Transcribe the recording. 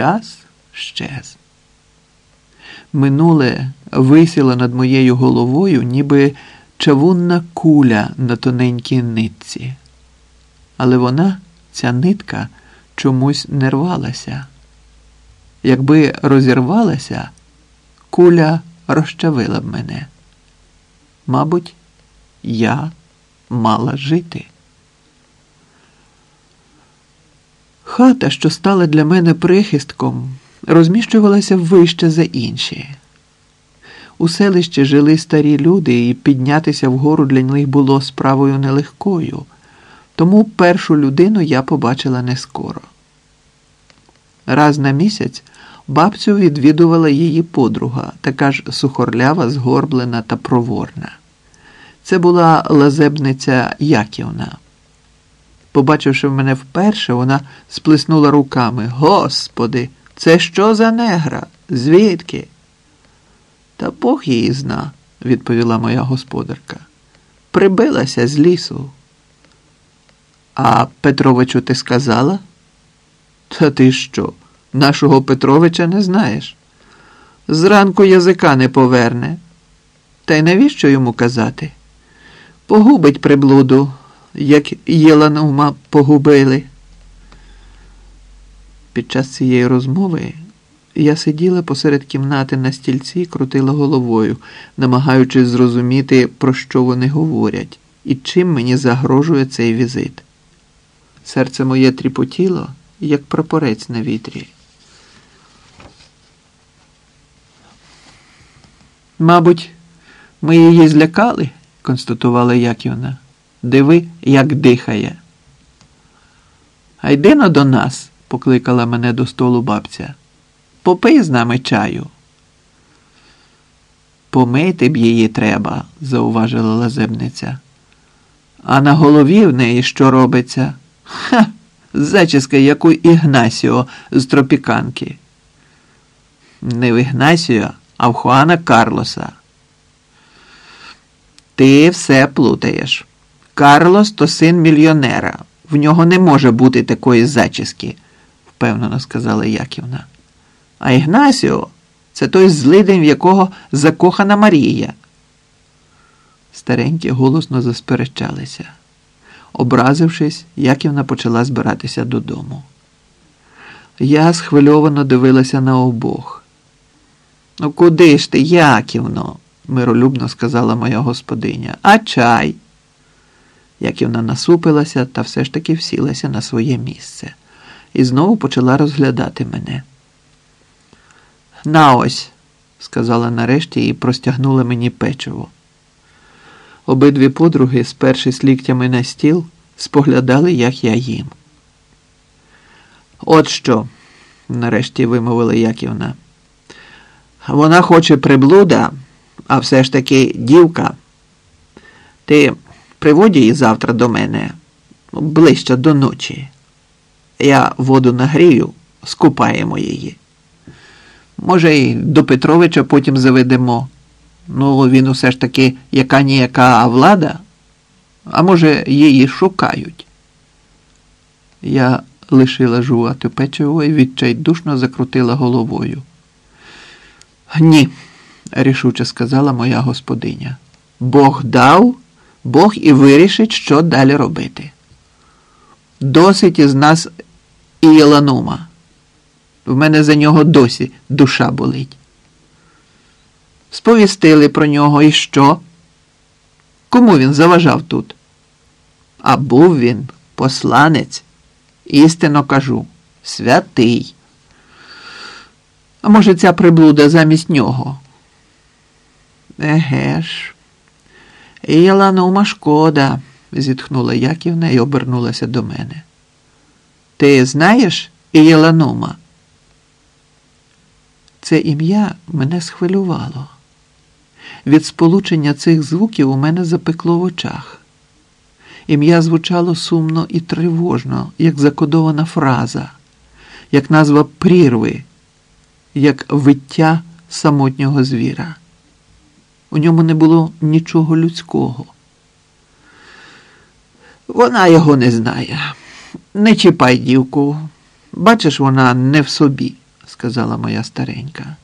час щез. Минуле висіло над моєю головою, ніби чавунна куля на тоненькій нитці. Але вона, ця нитка, чомусь не рвалася. Якби розірвалася, куля розчавила б мене. Мабуть, я мала жити. Хата, що стала для мене прихистком, розміщувалася вище за інші. У селищі жили старі люди, і піднятися вгору для них було справою нелегкою, тому першу людину я побачила не скоро. Раз на місяць бабцю відвідувала її подруга, така ж сухорлява, згорблена та проворна. Це була лазебниця Яківна. Побачивши мене вперше, вона сплеснула руками. Господи, це що за негра? Звідки? Та Бог її зна, відповіла моя господарка. Прибилася з лісу. А Петровичу ти сказала? Та ти що? Нашого Петровича не знаєш? Зранку язика не поверне. Та й навіщо йому казати? Погубить приблуду, як Єланума погубили. Під час цієї розмови я сиділа посеред кімнати на стільці і крутила головою, намагаючись зрозуміти, про що вони говорять і чим мені загрожує цей візит. Серце моє тріпотіло, як прапорець на вітрі. Мабуть, ми її злякали, констатувала Яківна. Диви, як дихає. А йди но до нас, покликала мене до столу бабця. Попий з нами чаю. Помити б її треба, зауважила лазебниця. А на голові в неї що робиться? Ха, зачіска, як у Ігнасіо з тропіканки. Не в Ігнасіо, а в Хуана Карлоса. Ти все плутаєш. Карлос то син мільйонера. В нього не може бути такої зачіски, впевнено сказала Яківна. А Ігнасіо це той злидень, в якого закохана Марія. Старенькі голосно засперечалися. Образившись, Яківна почала збиратися додому. Я схвильовано дивилася на обох. Ну, куди ж ти, Яківно? миролюбно сказала моя господиня. А чай? Яківна насупилася та все ж таки всілася на своє місце і знову почала розглядати мене. На ось, сказала нарешті і простягнула мені печиво. Обидві подруги, спершись ліктями на стіл, споглядали, як я їм. От що, нарешті вимовила Яківна. Вона хоче приблуда, а все ж таки дівка. Ти приводь її завтра до мене ближче до ночі. Я воду нагрію, скупаємо її. Може, і до Петровича потім заведемо. Ну, він усе ж таки яка ніяка влада, а може, її шукають. Я лишила жувати печиво і відчайдушно закрутила головою. Ні, рішуче сказала моя господиня. Бог дав, Бог і вирішить, що далі робити. Досить із нас і В мене за нього досі душа болить. Сповістили про нього і що? Кому він заважав тут? А був він посланець, істинно кажу, святий. А може, ця приблуда замість нього? Еге ж, Єланума шкода, зітхнула Яківна і обернулася до мене. Ти знаєш Єланума? Це ім'я мене схвилювало. Від сполучення цих звуків у мене запекло в очах. Ім'я звучало сумно і тривожно, як закодована фраза, як назва прірви, як виття самотнього звіра. У ньому не було нічого людського. Вона його не знає. Не чіпай дівку. Бачиш, вона не в собі. сказала моя старенька.